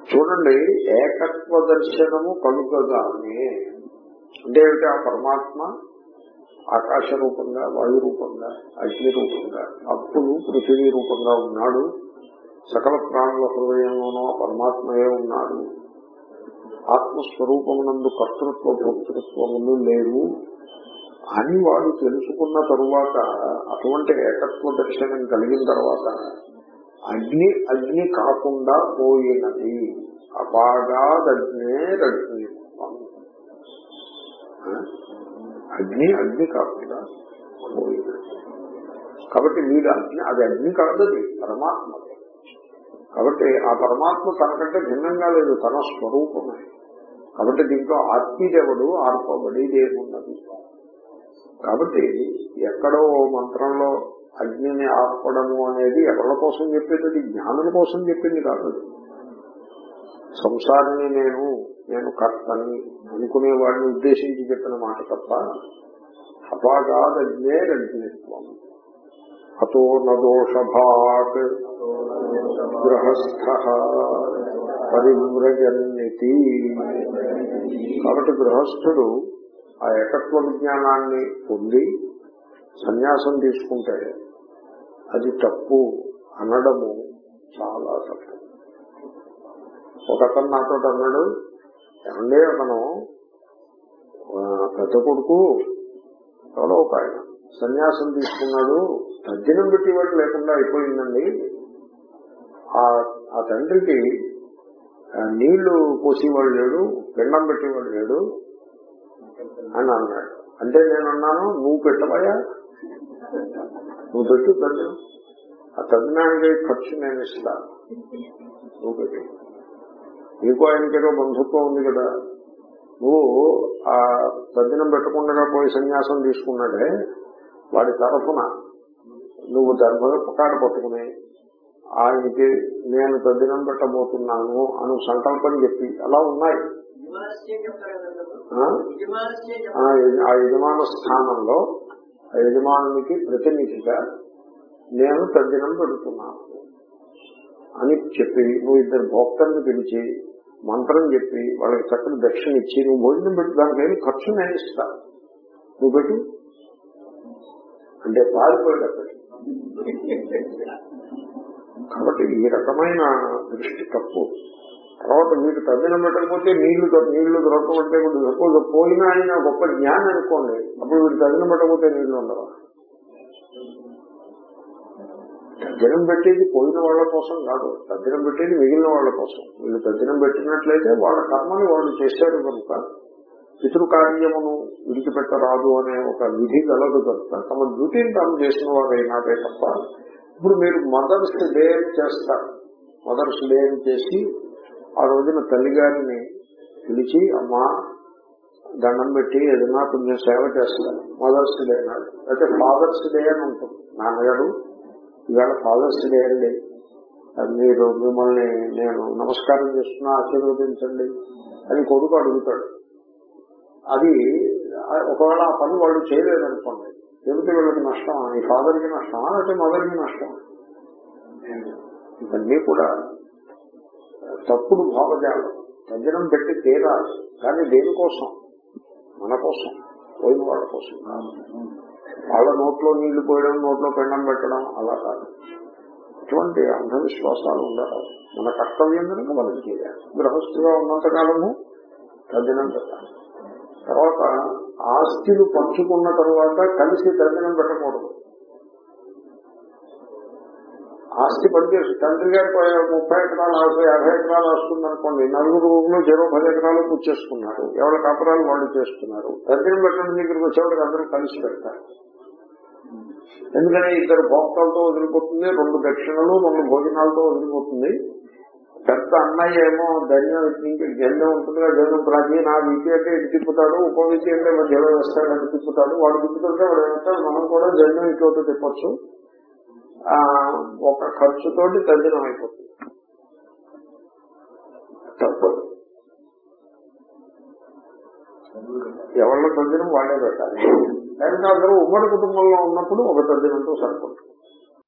చూడండి ఏకత్వ దర్శనము కలుగగానే అంటే ఏమిటి ఆ పరమాత్మ? ఆకాశ రూపంగా వాయు రూపంగా అగ్ని రూపంగా అప్పులు పృథివీ రూపంగా ఉన్నాడు. సకల ప్రాణుల హృదయంలోనూ పరమాత్మయే ఉన్నాడు. ఆత్మస్వరూపమునందు కర్తృత్వ భోక్తృత్వములు లేవు. అని వాడు తెలుసుకున్న తరువాత అటువంటి ఏకత్వ దర్శనం కలిగిన తర్వాత అగ్ని అగ్ని కాకుండా పోయినది. అపాగాదగ్నే రగ్ని అగ్ని అగ్ని కాకుండా కాబట్టి వీడు అగ్ని అది అగ్ని కాదది పరమాత్మ. కాబట్టి ఆ పరమాత్మ తనకంటే భిన్నంగా లేదు తన స్వరూపమే. కాబట్టి దీంట్లో ఆత్మీదేవుడు ఆర్పబడేది ఏమున్నది కాబట్టి ఎక్కడో మంత్రంలో అగ్నిని ఆర్పడము అనేది ఎవరి కోసం చెప్పేది? అది జ్ఞానుల కోసం చెప్పింది కాదు. సంసారాన్ని నేను నేను కర్తని అనుకునే వాడిని ఉద్దేశించి చెప్పిన మాట తప్ప అపాగాదజ్ఞే రజ్ఞత్వం అతో నదోషభాట్ గృహస్థ పరివ్రజన్యతి. కాబట్టి గృహస్థుడు ఆ ఏకత్వ విజ్ఞానాన్ని పొంది సన్యాసం తీసుకుంటే అది తప్పు అనడము చాలా తప్పు. ఒక అతను నాతో అన్నాడు ఏమండే అతను పెద్ద కొడుకు ఎవరో ఒక ఆయన సన్యాసం తీసుకున్నాడు తద్దినం పెట్టేవాడు లేకుండా అయిపోయిందండి. ఆ ఆ తండ్రికి నీళ్ళు పోసేవాడు లేడు పిండం పెట్టేవాడు లేడు అని అన్నాడు. అంటే నేను అన్నాను నువ్వు పెట్టవయా నువ్వు పెట్టు తద్దినం ఆ తద్దినానికి ఖర్చు నేను ఇస్తాను. నువ్వు పెట్టు. నీకు ఆయనకేదో బంధుత్వం ఉంది కదా. నువ్వు ఆ తద్దినం పెట్టకుండా పోయి సన్యాసం తీసుకున్నాడే వాడి తరఫున. నువ్వు ధర్మకాడ పట్టుకుని ఆయనకి నేను తద్దినం పెట్టబోతున్నాను అని సంకల్పం చెప్పి అలా ఉన్నాయి. ఆ? ఆ యజమాన స్థానంలో ఆ యజమానునికి ప్రతినిధిగా నేను తద్దినం పెడుతున్నాను. అని చెప్పి నువ్వు ఇద్దరు భోక్తల్ని పిలిచి మంత్రం చెప్పి వాళ్ళకి చక్కని దక్షిణ ఇచ్చి నువ్వు భోజనం పెట్టు దానికి ఖర్చు నేను ఇస్తా. నువ్వు పెట్టు. అంటే పారిపోయాడు అక్కడికి కాబట్టి ఈ రకమైన దృష్టి తప్పు. తర్వాత వీడు తగ్గిన పెట్టకపోతే నీళ్ళు నీళ్ళు దొరకబట్టే సపోజ్ పోయినా ఆయన గొప్ప జ్ఞానం అనుకోండి అప్పుడు వీడు తగ్గిన పెట్టకపోతే నీళ్ళు ఉండవా? తద్దినం పెట్టేది పోయిన వాళ్ళ కోసం కాదు తద్దినం పెట్టేది మిగిలిన వాళ్ళ కోసం. వీళ్ళు తద్దినం పెట్టినట్లయితే వాళ్ళ కర్మని వాళ్ళు చేశారు కనుక పితృకార్యమును విడిచిపెట్టరాదు అనే ఒక విధి కలదు కనుక తమ డ్యూటీని తాము చేసిన వారైనాదే తప్ప ఇప్పుడు మీరు మదర్స్ డే చేస్తారు. మదర్స్ డే చేసి ఆ రోజున తల్లిగారిని పిలిచి అమ్మా దండం పెట్టి ఏదైనా కొంచెం సేవ చేస్తారు మదర్స్ డే నాడు అయితే ఫాదర్స్ డే అని ఉంటుంది. నాన్నగారు ఇవాళ ఫాదర్స్ డే అండి. అది మీరు మిమ్మల్ని నేను నమస్కారం చేస్తున్నా ఆశీర్వదించండి అని కొడుకు అడుగుతాడు. అది ఒకవేళ ఆ పని వాళ్ళు చేయలేదనుకోండి చెబితే వీళ్ళకి నష్టమా? ఈ ఫాదర్కి నష్టమా? లేకపోతే మదర్కి నష్టమా? ఇవన్నీ కూడా తప్పుడు భావజాలం. తగ్గడం పెట్టి తీరాలి. కానీ దేనికోసం? మన కోసం పోయిన వాళ్ళ కోసం వాళ్ళ నోట్లో నీళ్ళు పోయడం నోట్లో పెండం పెట్టడం అలా కాదు. ఇటువంటి అంధవిశ్వాసాలు ఉండాలి మన కర్తవ్యం కనుక మనం చేయాలి. గృహస్థుగా ఉన్నంత కాలము తద్దినం పెట్టాలి. తర్వాత ఆస్తిలు పంచుకున్న తర్వాత కలిసి తద్దినం పెట్టకూడదు. ఆస్తి పనిచేసి తండ్రి గారి ముప్పై ఎకరాలు నలభై యాభై ఎకరాలు వస్తుంది అనుకోండి నలుగురు ఊళ్ళో జీరో పది ఎకరాలు పూర్తి చేసుకున్నారు. ఎవరి కాపురాలు వాళ్ళు చేస్తున్నారు తగ్గిన పెట్టడం దగ్గరికి వచ్చేవాడికి అందరూ కలిసి పెడతారు. ఎందుకంటే ఇద్దరు భోక్తలతో వదిలిపోతుంది రెండు దక్షిణలు రెండు భోజనాలతో వదిలిపోతుంది. పెద్ద అన్నయ్య ఏమో ధన్యం ఇంక గంధం ఉంటుందిగా గంధం ప్రాచీన ఆ విధి అంటే ఇటు తిప్పుతాడు ఉప విధి అంటే మధ్యలో వేస్తాడు తిప్పుతాడు. వాడు తిప్పుతుంటే వాడు వేస్తాడు మనం కూడా జన్మం ఇటు తిప్పచ్చు. ఆ ఒక ఖర్చుతోటి తద్దినం అయిపోతుంది. తప్పదు ఎవరి తద్దినం వాళ్ళే పెట్టాలి. కానీ అందరూ ఉమ్మడి కుటుంబంలో ఉన్నప్పుడు ఒక తద్దినంతో సరిపడుతుంది